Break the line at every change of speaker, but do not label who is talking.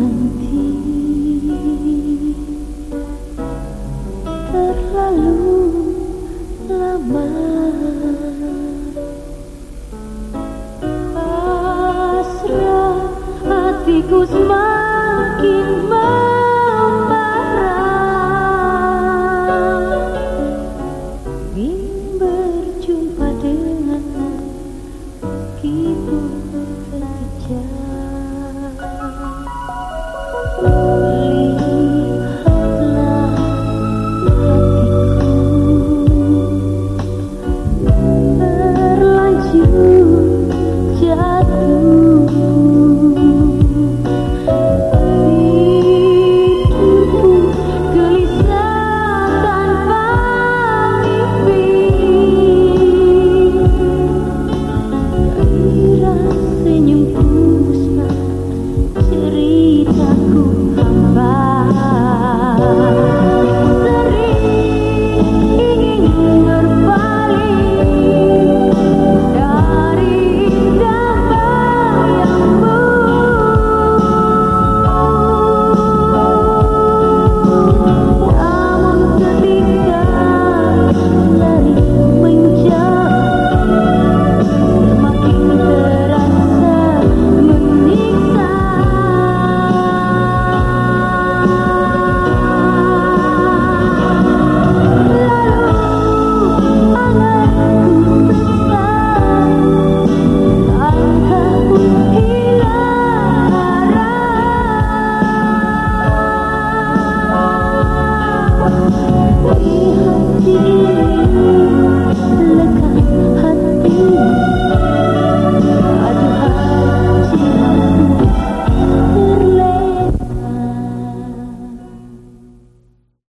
nanti. Terlalu lama. Hasrat hatiku semakin mati